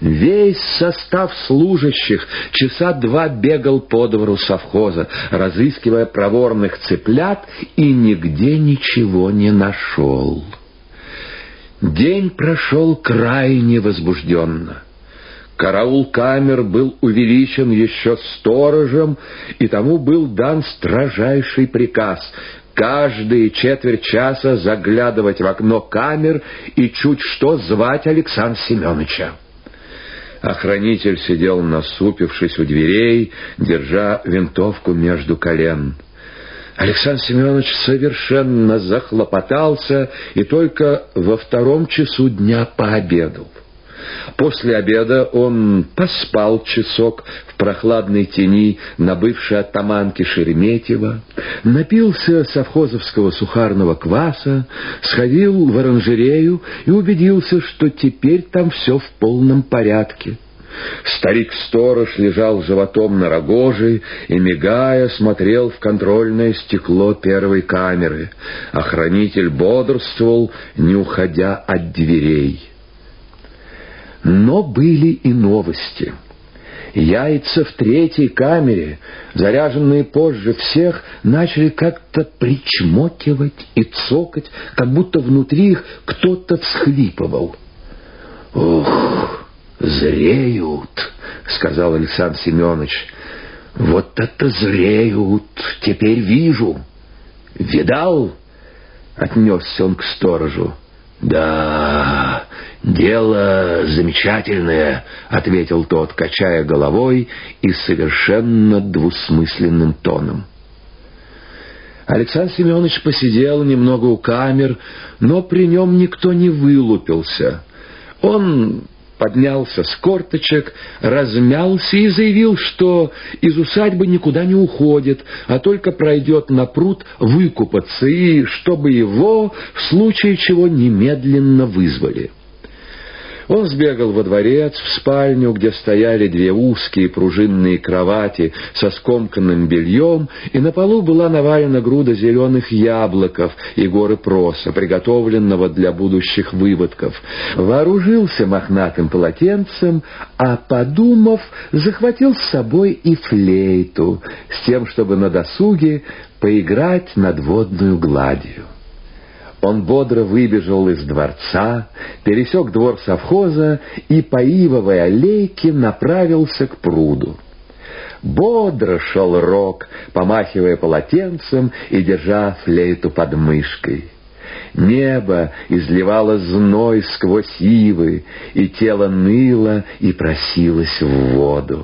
Весь состав служащих часа два бегал по двору совхоза, разыскивая проворных цыплят, и нигде ничего не нашел. День прошел крайне возбужденно. Караул камер был увеличен еще сторожем, и тому был дан строжайший приказ каждые четверть часа заглядывать в окно камер и чуть что звать Александра Семеновича. Охранитель сидел насупившись у дверей, держа винтовку между колен. Александр Семенович совершенно захлопотался и только во втором часу дня пообедал. После обеда он поспал часок в прохладной тени на бывшей оттаманке Шереметьева, напился совхозовского сухарного кваса, сходил в оранжерею и убедился, что теперь там все в полном порядке. Старик-сторож лежал животом на рогоже и, мигая, смотрел в контрольное стекло первой камеры. Охранитель бодрствовал, не уходя от дверей. Но были и новости. Яйца в третьей камере, заряженные позже всех, начали как-то причмокивать и цокать, как будто внутри их кто-то всхлипывал. «Ух, зреют!» — сказал Александр Семенович. «Вот это зреют! Теперь вижу!» «Видал?» — отнесся он к сторожу. «Да, дело замечательное», — ответил тот, качая головой и совершенно двусмысленным тоном. Александр Семенович посидел немного у камер, но при нем никто не вылупился. Он поднялся с корточек, размялся и заявил, что из усадьбы никуда не уходит, а только пройдет на пруд выкупаться, и чтобы его в случае чего немедленно вызвали. Он сбегал во дворец, в спальню, где стояли две узкие пружинные кровати со скомканным бельем, и на полу была навалена груда зеленых яблоков и горы проса, приготовленного для будущих выводков. Вооружился мохнатым полотенцем, а, подумав, захватил с собой и флейту, с тем, чтобы на досуге поиграть над водную гладью. Он бодро выбежал из дворца, пересек двор совхоза и по ивовой аллейке направился к пруду. Бодро шел Рок, помахивая полотенцем и держа флейту под мышкой. Небо изливало зной сквозь ивы, и тело ныло и просилось в воду.